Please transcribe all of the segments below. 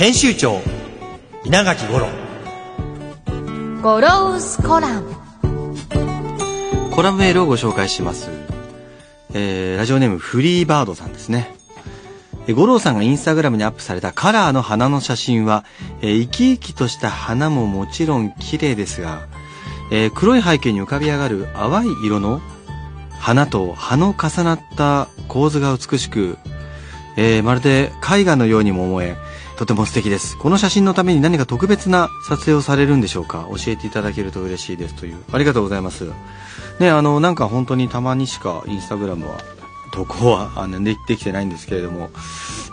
編集長稲垣五郎ゴロウスコラムコラムメールをご紹介します。えー、ラジオネームフリーバードさんですね。えー五郎さんがインスタグラムにアップされたカラーの花の写真は、えー生き生きとした花ももちろん綺麗ですが、えー黒い背景に浮かび上がる淡い色の花と葉の重なった構図が美しく、えーまるで絵画のようにも思え、とても素敵です。この写真のために何か特別な撮影をされるんでしょうか？教えていただけると嬉しいですという。ありがとうございます。ね、あの、なんか本当にたまにしかインスタグラムは、投稿はあのでできてないんですけれども、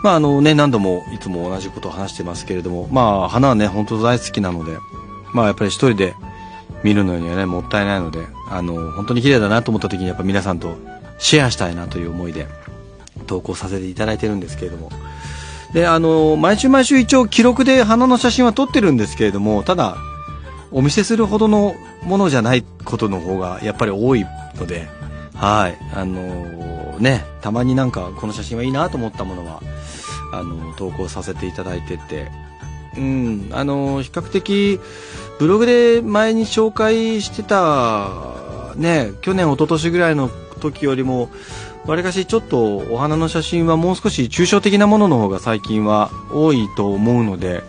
まああのね、何度もいつも同じことを話してますけれども、まあ花はね、本当大好きなので、まあやっぱり一人で見るのにはね、もったいないので、あの、本当に綺麗だなと思った時にやっぱ皆さんとシェアしたいなという思いで投稿させていただいてるんですけれども、で、あの、毎週毎週一応記録で花の写真は撮ってるんですけれども、ただ、お見せするほどのものじゃないことの方がやっぱり多いので、はい、あのね、たまになんかこの写真はいいなと思ったものは、あの投稿させていただいてて、うん、あの比較的、ブログで前に紹介してた、ね、去年、一昨年ぐらいの時よりも、わりかしちょっとお花の写真はもう少し抽象的なものの方が最近は多いと思うので、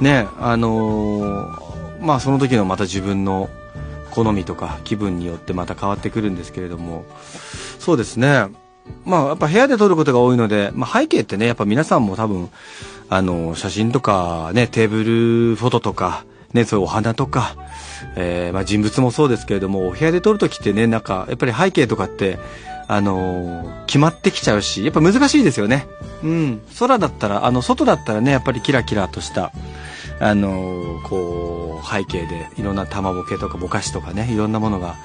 ね、あのーまあその時のまた自分の好みとか気分によってまた変わってくるんですけれども、そうですね。まあやっぱ部屋で撮ることが多いので、まあ背景ってね、やっぱ皆さんも多分、あの、写真とかね、テーブルフォトとか、ね、そういうお花とか、えーまあ人物もそうですけれども、お部屋で撮るときってね、なんか、やっぱり背景とかって、あのー決まってきちゃうし、やっぱ難しいですよね。うん。空だったら、あの、外だったらね、やっぱりキラキラとした、あのーこう、背景でいろんな玉ぼけとかぼかしとかね、いろんなものが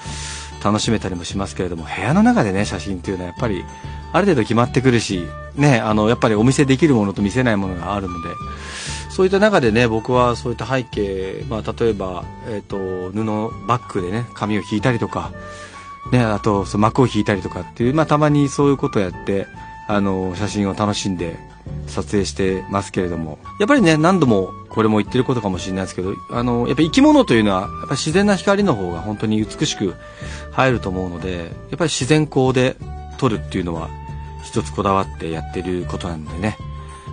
楽しめたりもしますけれども、部屋の中でね、写真っていうのはやっぱり、ある程度決まってくるし、ね、あの、やっぱりお見せできるものと見せないものがあるので、そういった中でね、僕はそういった背景、まあ、例えば、えっ、と、布バッグでね、紙を引いたりとか、ね、あと、その幕を引いたりとかっていう、まあ、たまにそういうことをやって、あの、写真を楽しんで撮影してますけれども、やっぱりね、何度もこれも言ってることかもしれないですけど、あの、やっぱ生き物というのは、やっぱ自然な光の方が本当に美しく入ると思うので、やっぱり自然光で撮るっていうのは、一つこだわってやってることなんでね。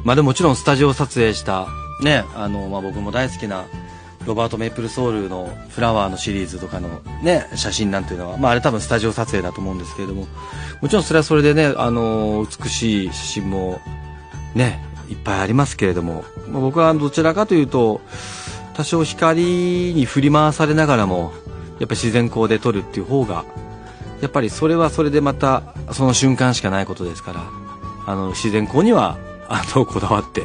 まあでももちろんスタジオ撮影した、ね、あの、まあ僕も大好きな、ロバート・メイプルソールのフラワーのシリーズとかのね、写真なんていうのは、まああれ多分スタジオ撮影だと思うんですけれども、もちろんそれはそれでね、あの、美しい写真もね、いっぱいありますけれども、まあ僕はどちらかというと、多少光に振り回されながらも、やっぱ自然光で撮るっていう方が、やっぱりそれはそれでまた、その瞬間しかないことですから、あの、自然光には、あの、こだわって、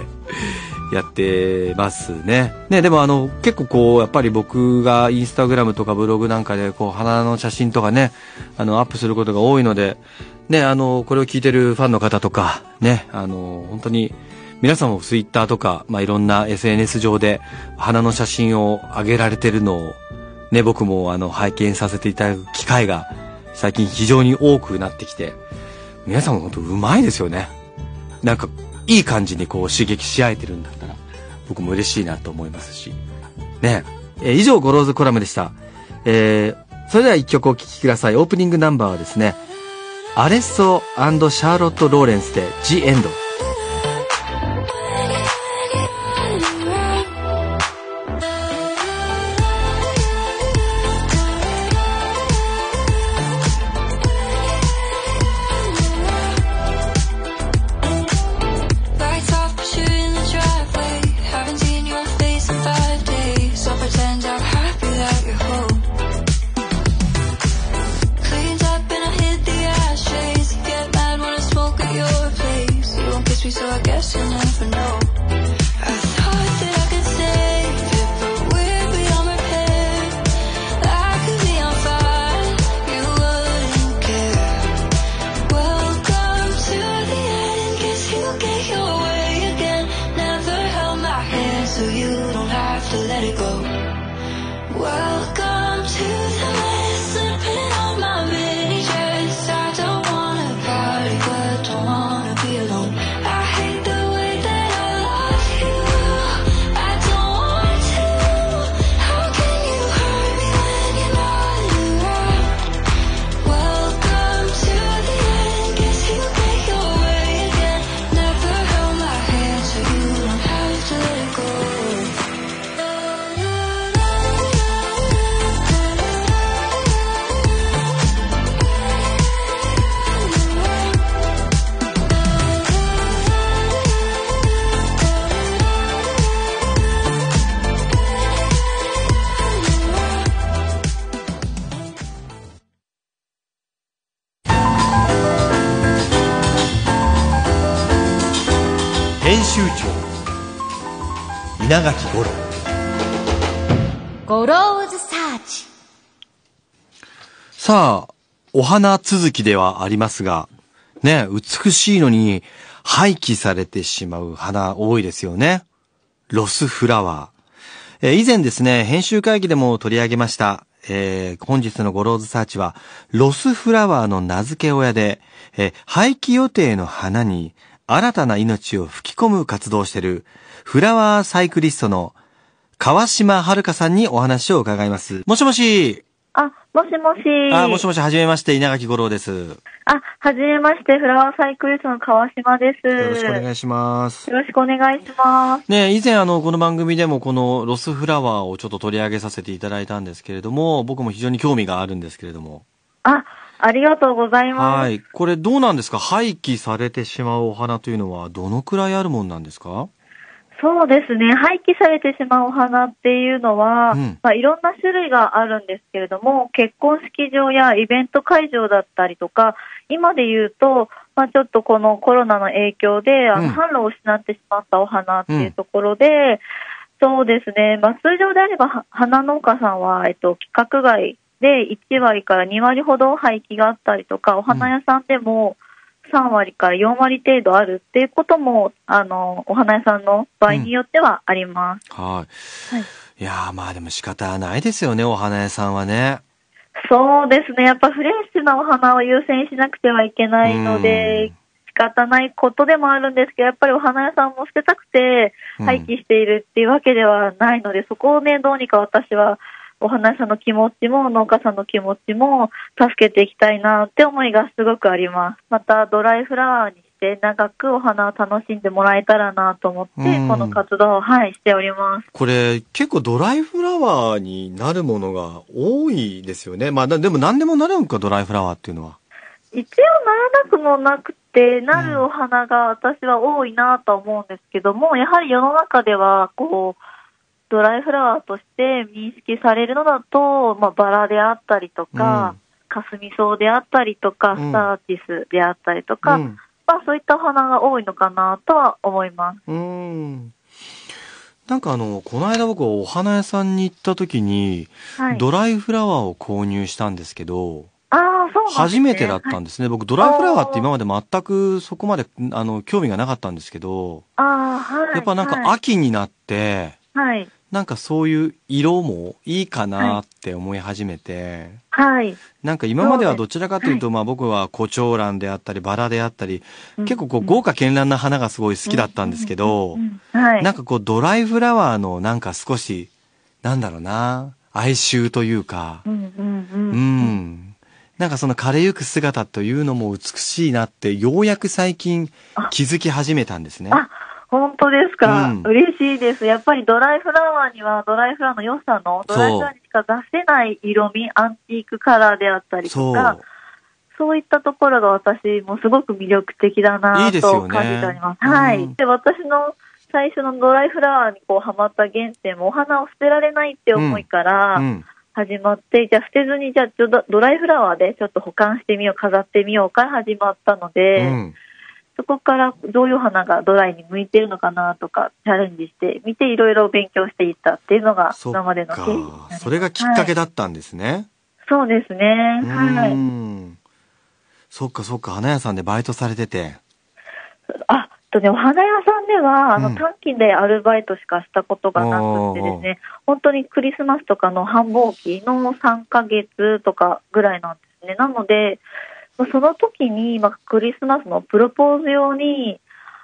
やってますね。ね、でもあの、結構こう、やっぱり僕がインスタグラムとかブログなんかで、こう、花の写真とかね、あの、アップすることが多いので、ね、あの、これを聞いてるファンの方とか、ね、あの、本当に、皆さんもツイッターとか、まあ、いろんな SNS 上で、花の写真を上げられてるのを、ね、僕もあの、拝見させていただく機会が、最近非常に多くなってきて、皆さんも本当うまいですよね。なんか、いい感じにこう刺激し合えてるんだ、僕も嬉しいなと思いますし。ねえー以上、ゴローズコラムでした。えー、それでは一曲お聴きください。オープニングナンバーはですね、アレッソシャーロット・ローレンスで The End。お花続きではありますが、ね、美しいのに廃棄されてしまう花多いですよね。ロスフラワー。えー以前ですね、編集会議でも取り上げました。えー本日のゴローズサーチは、ロスフラワーの名付け親で、えー廃棄予定の花に新たな命を吹き込む活動している、フラワーサイクリストの河島春佳さんにお話を伺います。もしもし。あ、もしもし。あ、もしもし、はじめまして、稲垣五郎です。よあ、はじめまして、フラワーサイクリストの川島です。ろしくお願いします。よろしくお願いします。ね以前あの、この番組でもこのロスフラワーをちょっと取り上げさせていただいたんですけれども、僕も非常に興味があるんですけれども。あ、ありがとうございます。はい。これどうなんですか？廃棄されてしまうお花というのはどのくらいあるもんなんですか？そうですね。廃棄されてしまうお花っていうのは、うんまあ、いろんな種類があるんですけれども、結婚式場やイベント会場だったりとか、今で言うと、まあ、ちょっとこのコロナの影響で、あうんの、販路を失ってしまったお花っていうところで、そうですね。まあ、通常であれば、は花農家さんは、えっと、規格外で1割から2割ほど廃棄があったりとか、お花屋さんでも3割から4割程度あるっていうことも、あの、お花屋さんの場合によってはあります。はい。はいいやーまあでも仕方ないですよね、お花屋さんはね。そうですね。やっぱフレッシュなお花を優先しなくてはいけないのうんで、仕方ないことでもあるんですけど、やっぱりお花屋さんも捨てたくてうん廃棄しているっていうわけではないので、そこをね、どうにか私はお花屋さんの気持ちも農家さんの気持ちも助けていきたいなって思いがすごくあります。またドライフラワーにして長くお花を楽しんでもらえたらなと思って、うんこの活動を、はい、しております。これ結構ドライフラワーになるものが多いですよね。まあだでも何でもなるんか、ドライフラワーっていうのは。一応ならなくもなくて、なるお花が私は多いなとは思うんですけども、やはり世の中では、こう、ドライフラワーとして認識されるのだと、まあ、バラであったりとか、カスミソウであったりとか、うんスターティスであったりとか、うんまあそういったお花が多いのかなとは思います。うーん。なんかあの、この間僕お花屋さんに行った時に、はい。ドライフラワーを購入したんですけど、ああ、そうね。初めてだったはいんですね。僕ドライフラワーって今まで全くそこまで、あの、興味がなかったんですけど、ああ、はい。やっぱなんかはい。秋になって、はい。なんかそういう色もいいかなって思い始めて、はい。なんか今まではどちらかというと、まあ僕は胡蝶蘭であったり、バラであったり、結構こう豪華絢爛な花がすごい好きだったんですけどう、んはい。なんかこうドライフラワーのなんか少し、なんだろうな、哀愁というか、うんうん。なんかその枯れゆく姿というのも美しいなって、ようやく最近気づき始めたんですね。あ、本当ですか、うん嬉しいです。やっぱりドライフラワーにはドライフラワーの良さの、ドライフラワーにしか出せない色味、アンティークカラーであったり。とか、そういったところが私もすごく魅力的だいなと感じております。うんはい。で、私の最初のドライフラワーにこうハマった原点もお花を捨てられないって思いから、うん。始まって、じゃあ捨てずに、じゃあちょっとドライフラワーでちょっと保管してみよう、飾ってみようから始まったので、うん。そこからどういう花がドライに向いてるのかなとかチャレンジしてみていろいろ勉強していったっていうのが今までの経緯それがきっかけはいだったんですね。そうですね。はうい。ん。そっかそっか、花屋さんでバイトされてて。あ、とね、お花屋さんでは、あの、うん短期でアルバイトしかしたことがなくてですね、本当にクリスマスとかの繁忙期の3ヶ月とかぐらいなんですね。なので、まあその時に、まあ、クリスマスのプロポーズ用に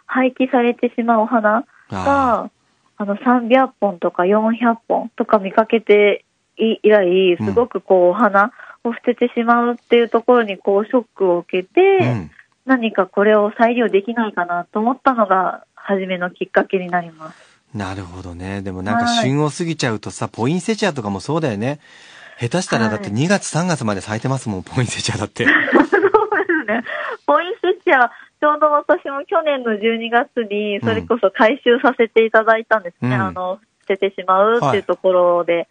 廃棄されてしまうお花あが、あの、300本とか400本とか見かけて以来、すごくこう、お花を捨ててしまうっていうところに、こう、ショックを受けて、あ。うん。何かこれを再利用できないかなと思ったのが、初めのきっかけになります。なるほどね。でもなんかはい旬を過ぎちゃうとさ、ポインセチアとかもそうだよね。下手したらだってはい2月3月まで咲いてますもん、ポインセチアだって。ね。ポインセチア、ちょうど私も去年の12月に、それこそ回収させていただいたんですね。うんあの、捨ててしまうっていうところで。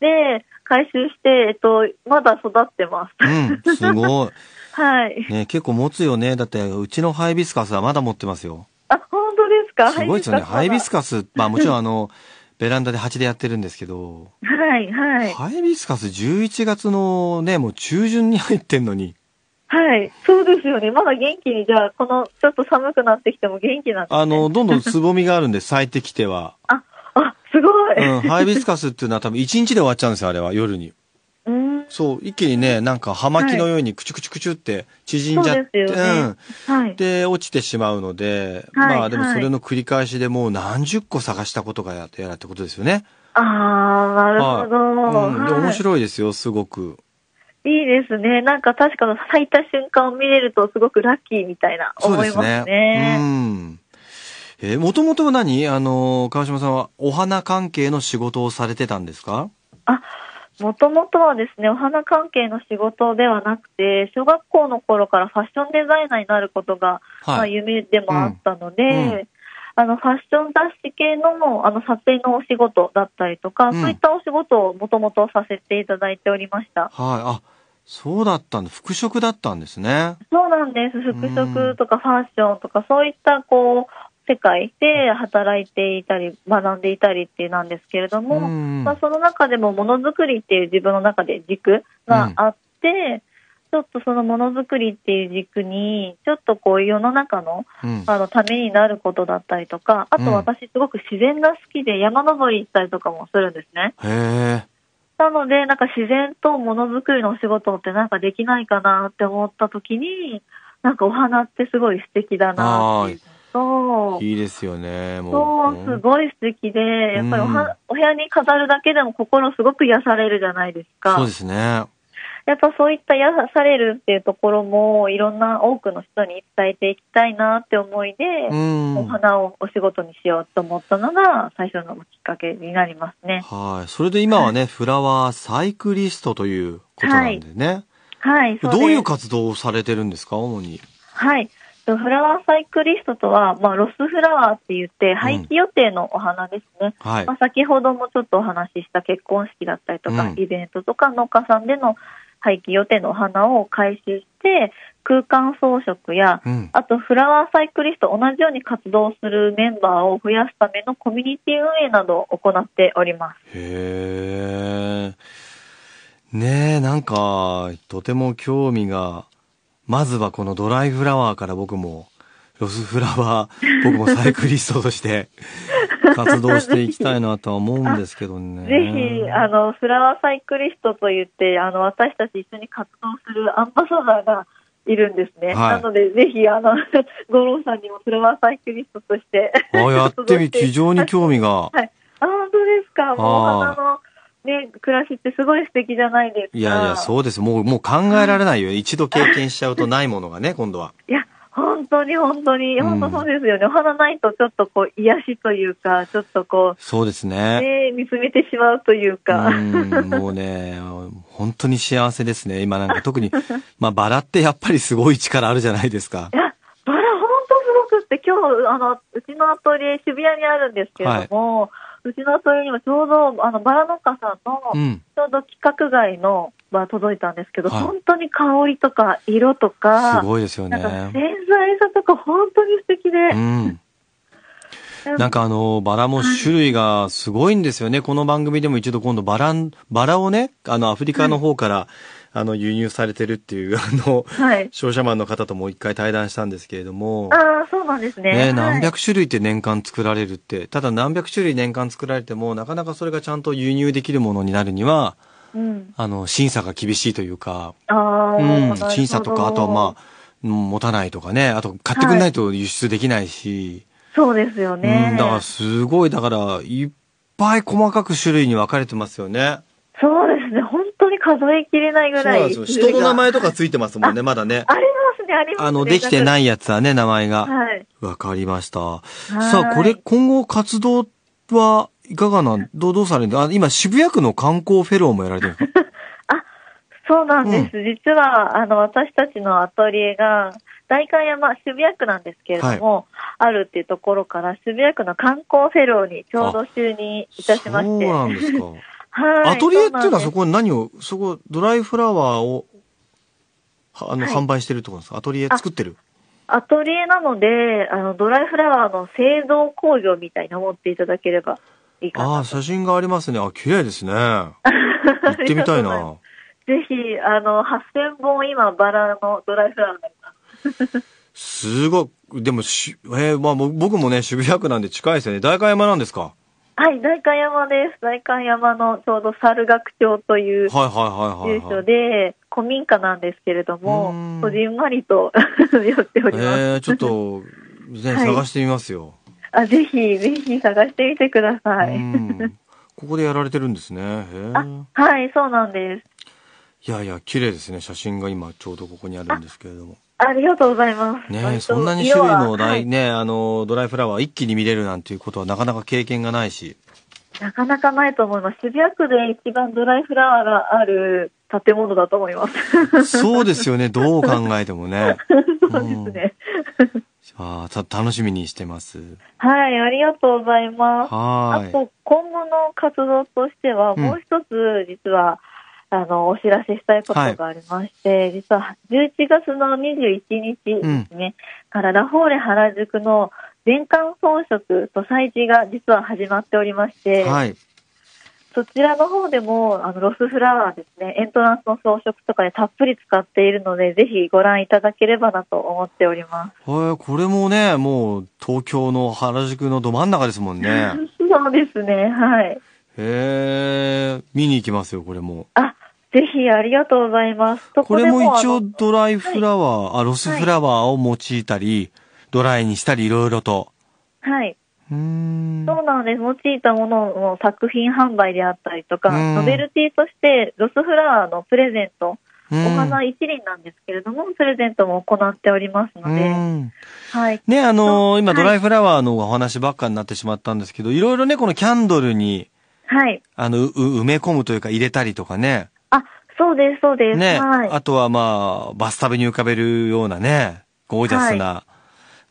で、回収して、えっと、まだ育ってます。うん、すごい。はい。ね、結構持つよね。だって、うちのハイビスカスはまだ持ってますよ。あ、本当ですか？すごいですよね。ハイビスカカス、まあもちろんあの、ベランダで蜂でやってるんですけど、ス。はい、はい。ハイビスカス11月のね、もう中旬に入ってんのに、はい。そうですよね。まだ元気に、じゃあ、この、ちょっと寒くなってきても元気なんですね。あの、どんどんつぼみがあるんで咲いてきては、あ、あ、すごい。うん、ハイビスカスっていうのは多分1日で終わっちゃうんですよ、あれは、夜に。うん。そう、一気にね、なんか葉巻のようにクチュクチュクチュって縮んじゃって、そうですよねはい。で、落ちてしまうので、はいまあでもはいそれの繰り返しでもう何十個探したことがやってやらってことですよね。あー、なるほど。はいうん、で、はい面白いですよ、すごく。いいですね。なんか確かの咲いた瞬間を見れるとすごくラッキーみたいな思いますですね。ね。うん。えもともとは何？あの、川島さんはお花関係の仕事をされてたんですか？もともとはですね、お花関係の仕事ではなくて、小学校の頃からファッションデザイナーになることが、まあ、はい。夢でもあったので、うんうんあの、ファッション雑誌系の、あの、撮影のお仕事だったりとか、うんそういったお仕事をもともとさせていただいておりました。はい。あ、そうだったんだ。服飾だったんですね。そうなんです。服飾とかファッションとか、そういった、こう、世界で働いていたり、学んでいたりってなんですけれども、うんまあ、その中でもものづくりっていう自分の中で軸があって、ちょっとそのものづくりっていう軸に、ちょっとこう世の中のうん。あのためになることだったりとか、あうんと私すごく自然が好きで山登り行ったりとかもするんですね。へえ。なので、なんか自然とものづくりのお仕事ってなんかできないかなって思った時に、なんかお花ってすごい素敵だなっていうのと、いいですよね。もそう、すごい素敵で、やっぱりおは、お部屋に飾るだけでも心すごく癒されるじゃないですか。そうですね。やっぱそういった癒されるっていうところも、いろんな多くの人に伝えていきたいなって思いで、うん。お花をお仕事にしようと思ったのが最初のきっかけになりますね。はい。それで今はね、フラワーサイクリストということなんでね。はい、そうですどういう活動をされてるんですか、主に。はい。フラワーサイクリストとは、まあ、ロスフラワーって言って、廃棄予定のお花ですね。はいまあ、。先ほどもちょっとお話しした結婚式だったりとか、うんイベントとか農家さんでの廃棄予定のお花を回収して、空間装飾や、うん。あとフラワーサイクリスト同じように活動するメンバーを増やすためのコミュニティ運営などを行っております。へえ。ねえ、なんか、とても興味が、まずはこのドライフラワーから僕も、ロスフラワー、僕もサイクリストとして 活動していきたいなとは思うんですけどね。ぜひ、あの、フラワーサイクリストと言って、あの、私たち一緒に活動するアンバサダーがいるんですね。はいなので、ぜひ、あの、五郎さんにもフラワーサイクリストとして。あ、やってみ、非常に興味が。はい。あ、本当ですか？もう、おあの、ね、暮らしってすごい素敵じゃないですか。いやいや、そうです。もう、もう考えられないよ。一度経験しちゃうとないものがね、今度は。いや、本当に本当に、うん本当そうですよね。お花ないとちょっとこう、癒しというか、ちょっとこそうですう、ね。ね、見つめてしまうというか。うん、もうね、本当に幸せですね。今なんか特に、まあバラってやっぱりすごい力あるじゃないですかい。や、バラ本当すごくって、今日、あの、うちのアトリエ渋谷にあるんですけれども、うちのアトリエにもちょうど、あの、バラ農家さんの、うん。ちょうど規格外のが届いたんですけど、はい本当に香りとか色とか、すごいですよなんかね。繊細さとか本当に素敵で、うん。なんかあの、バラも種類がすごいんですよね。この番組でも一度今度バラン、バラをね、あの、アフリカの方から、あの、輸入されてるっていう、あの、はい。商社マンの方とも一回対談したんですけれども、ああ、そうなんですね。ね、はい何百種類って年間作られるって、ただ何百種類年間作られても、なかなかそれがちゃんと輸入できるものになるには、うん。あの、審査が厳しいというか、うん、審査とか、あとはまあ、うん持たないとかね、あと買ってくんないと輸出できないし、そうですよね。うん、だからすごい、だから、いっぱい細かく種類に分かれてますよね。そうですね。本当に数えきれないぐらい。そうですよ。人の名前とかついてますもんね、まだね。ありますね、ありますね。。あの、できてないいやつはね、名前が。はい。わかりました。いさあ、これ、今後活動はいかがなん、どう、どうされるんだあ、今、渋谷区の観光フェローもやられてるんですか？そうなんです。実は、あの、私たちのアトリエが、代官山、渋谷区なんですけれども、あるっていうところから、渋谷区の観光フェローにちょうど就任いたしまして。そうなんですか。はい。アトリエっていうのはそここに何を、そこ、ドライフラワーを、はあの、はい販売してるってことですか？アトリエ作ってる？アトリエなので、あの、ドライフラワーの製造工場みたいな思っていただければいいか。ああ、写真がありますね。あ、綺麗ですね。行ってみたいな。ぜひ、あの、8000本今、バラのドライフラワーがあります。すごい。でもし、えーまあ僕もね、渋谷区なんで近いですよね。代官山なんですか？はい、代官山です。代官山のちょうど猿楽町というはいはいはいはい、住所はい。で、古民家なんですけれどもうん、こじんまりと 寄っております。えー、ちょっと、ね、はい探してみますよ。あ、ぜひ、ぜひ探してみてください。うん。ここでやられてるんですね。はい、そうなんです。いやいや、綺麗ですね。写真が今ちょうどここにあるんですけれども。ありがとうございます。ねそんなに種類のないね、あの、ドライフラワー一気に見れるなんていうことはなかなか経験がないし。なかなかないと思います。渋谷区で一番ドライフラワーがある建物だと思います。そうですよね、どう考えてもね。そうですね。ああ、た、楽しみにしてます。はい、ありがとうございます。はーい。あと、今後の活動としては、うんもう一つ、実は、あの、お知らせしたいことがありまして、実は、11月の21日ですね、から、ラフォーレ原宿の全館装飾と催事が実は始まっておりまして、はい。そちらの方でも、あの、ロスフラワーですね、エントランスの装飾とかでたっぷり使っているので、ぜひご覧いただければなと思っております。はい、これもね、もう、東京の原宿のど真ん中ですもんね。そうですね、はい。へえ、見に行きますよ、これも。あ、ぜひありがとうございます。これも一応ドライフラワー、あ、ロスフラワーを用いたり、ドライにしたり、いろいろと。はい。うーん。そうなんです。用いたものの作品販売であったりとか、うんノベルティとしてロスフラワーのプレゼント、うんお花一輪なんですけれども、プレゼントも行っておりますので、うんはい。ね、あのー今、はいドライフラワーのお話ばっかになってしまったんですけど、いろいろね、このキャンドルに、はい。あの、う埋め込むというか入れたりとかね。あ、そうです、そうです。ね、はい。あとはまあ、バスタブに浮かべるようなね、ゴージャスな、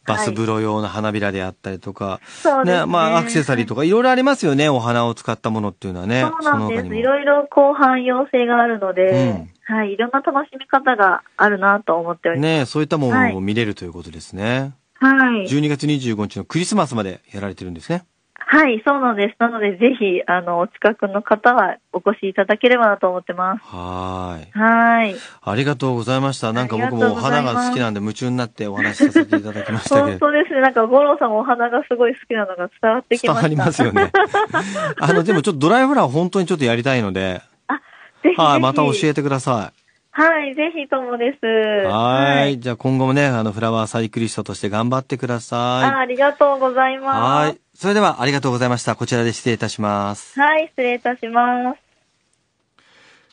バス風呂用の花びらであったりとか、そうですね。ね、まあ、アクセサリーとかいろいろありますよね、お花を使ったものっていうのはね。そうなんです。いろいろ後半要請があるので、はい。いろんな楽しみ方があるなと思っております。ね、そういったものを見れるということですね。はい。12月25日のクリスマスまでやられてるんですね。はい、そうなんです。なので、ぜひ、あの、お近くの方はお越しいただければなと思ってます。はーい。はい。ありがとうございました。なんか僕もお花が好きなんで夢中になってお話しさせていただきましたけ本ど。当ですね。なんか、五郎さんもお花がすごい好きなのが伝わってきました。伝わりますよね。あの、でもちょっとドライフラワー本当にちょっとやりたいので、あ、ぜひぜひ。はい、また教えてくださはい、ぜひともです。い。はー。はいじゃあ今後もね、あの、フラワーサイクリストとして頑張ってくだあさありがとうございい。ます。はい。それではありがとうございました。こちらで失礼いたします。はい、失礼いたします。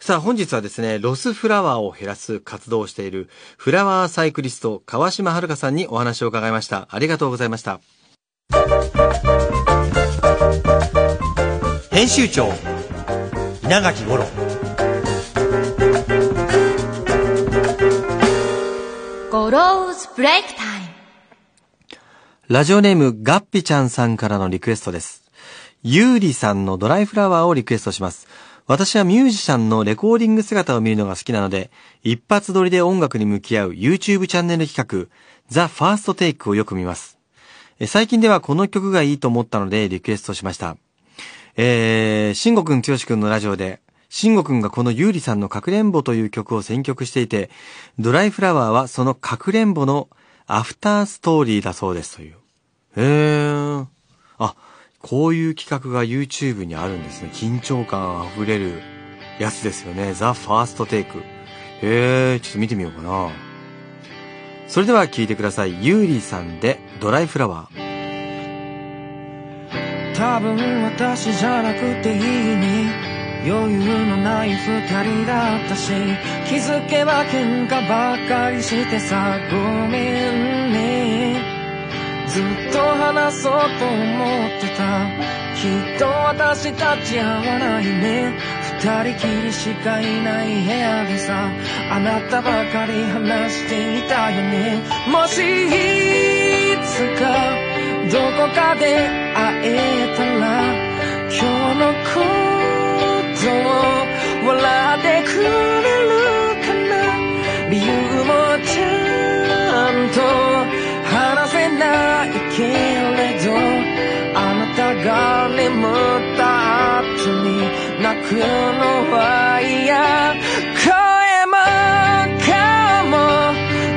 さあ、本日はですね、ロスフラワーを減らす活動をしている、フラワーサイクリスト、川島遥さんにお話を伺いました。ありがとうございました。編集長、稲垣五郎。ゴローズブレイクタイムラジオネーム、ガッピちゃんさんからのリクエストです。ゆうりさんのドライフラワーをリクエストします。私はミュージシャンのレコーディング姿を見るのが好きなので、一発撮りで音楽に向き合う YouTube チャンネル企画、ザ・ファーストテイクをよく見ます。最近ではこの曲がいいと思ったのでリクエストしました。えー、慎吾くん、剛くんのラジオで、慎吾くんがこのゆうりさんのかくれんぼという曲を選曲していて、ドライフラワーはそのかくれんぼのアフターストーリーだそうですという。へー。あ、こういう企画が YouTube にあるんですね。緊張感あふれるやつですよね。ザ・ファーストテイク。へー、ちょっと見てみようかな。それでは聴いてください。ゆうりさんでドライフラワー。多分私じゃなくていいに余裕のない二人だったし気づけば喧嘩ばっかりしてさごめんね。ずっと話そうと思ってた。きっと私たち合わないね。二人きりしかいない部屋でさあなたばかり話していたよね。もしいつかどこかで会えたら今日のこ笑ってくれるかな理由もちゃんと話せないけれどあなたが眠った後に泣くのは嫌。声も顔も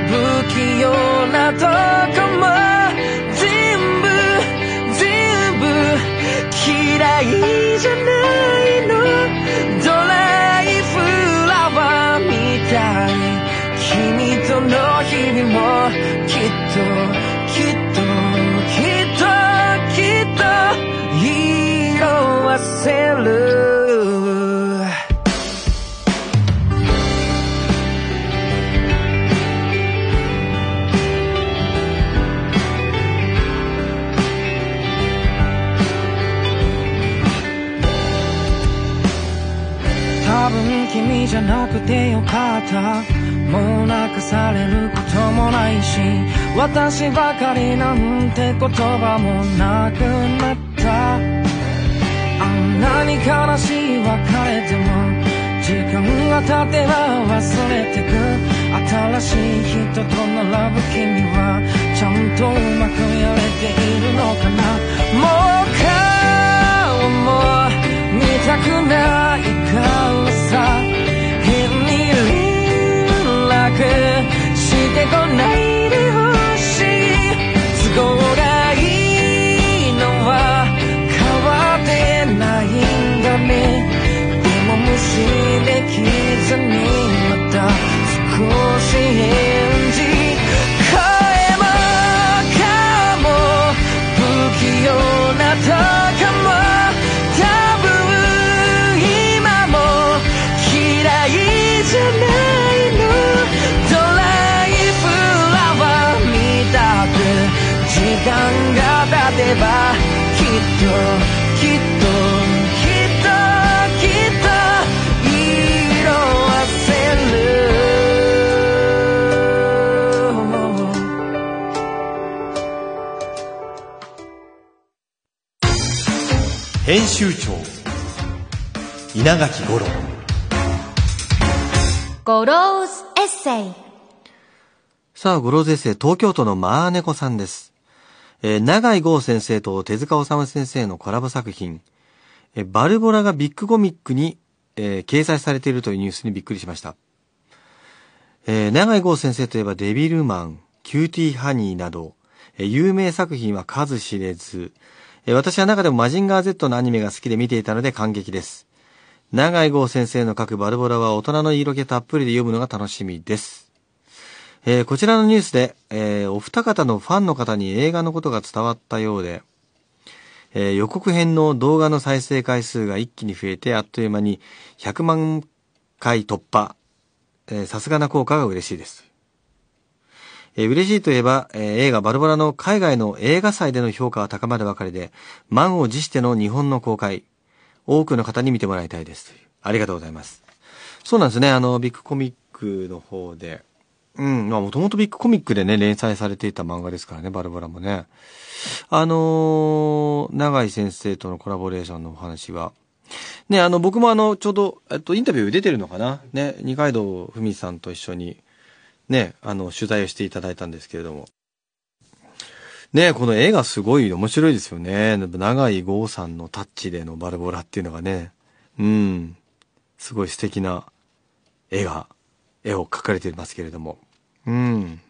不器用なとばかりなんて言葉もなくなった。あんなに悲しい別れでも時間が経てば忘れてく。新しい人と並ぶ君はちゃんとうまくやれているのかな。もう顔も見たくないからさ。変に連絡してこない。時間が経てばきっと編集長稲垣五郎ゴローズエッセイさあ、ゴローズエッセイ、東京都のマーネコさんです。えー永井豪先生と手塚治虫先生のコラボ作品、えーばるぼらがビッグコミックに、えー掲載されているというニュースにびっくりしました。えー永井豪先生といえばデビルマン、キューティーハニーなど、えー有名作品は数知れず、え私は中でもマジンガー Z のアニメが好きで見ていたので感激です。永井豪先生の描くばるぼらは大人の色気たっぷりで読むのが楽しみです。えーこちらのニュースで、えーお二方のファンの方に映画のことが伝わったようで、えー予告編の動画の再生回数が一気に増えて、あっという間に100万回突破。さすがな効果が嬉しいです。えー嬉しいといえば、えー映画バルボラの海外の映画祭での評価は高まるばかりで、満を持しての日本の公開、多くの方に見てもらいたいです。ありがとうございます。そうなんですね、あの、ビッグコミックの方で、うん、まあもともとビッグコミックでね、連載されていた漫画ですからね、バルボラもね。あのー、長井先生とのコラボレーションのお話は、ね、あの、僕もあの、ちょうど、えっと、インタビュー出てるのかな？ね、二階堂ふみさんと一緒に、ね、あの、取材をしていただいたんですけれども。ね、この絵がすごい面白いですよね。長井剛さんのタッチでのバルボラっていうのがね、うん、すごい素敵な絵が、絵を描かれていますけれども。うん。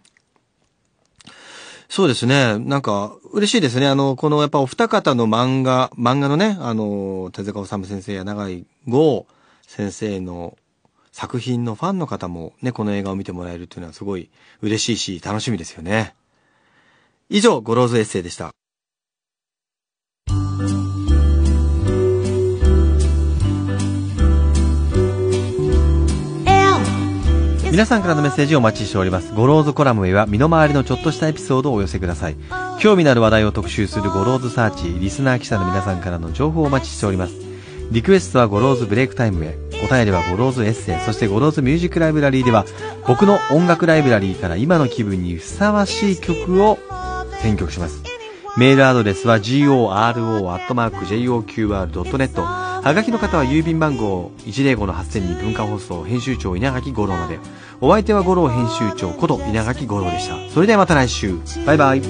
そうですね。なんか、嬉しいですね。あの、このやっぱお二方の漫画、漫画のね、あの、手塚治虫先生や永井豪先生の作品のファンの方もね、この映画を見てもらえるっていうのはすごい嬉しいし、楽しみですよね。以上、ゴローズエッセイでした。皆さんからのメッセージをお待ちしております。ゴローズコラムへは身の回りのちょっとしたエピソードをお寄せください。興味のある話題を特集するゴローズサーチ、リスナー記者の皆さんからの情報をお待ちしております。リクエストはゴローズブレイクタイムへ。お便りはゴローズエッセイ、そしてゴローズミュージックライブラリーでは、僕の音楽ライブラリーから今の気分にふさわしい曲を選曲します。メールアドレスは goro.joqr.net はがきの方は郵便番号105-8000に文化放送編集長稲垣五郎まで。お相手は五郎編集長こと稲垣五郎でした。それではまた来週。バイバイ。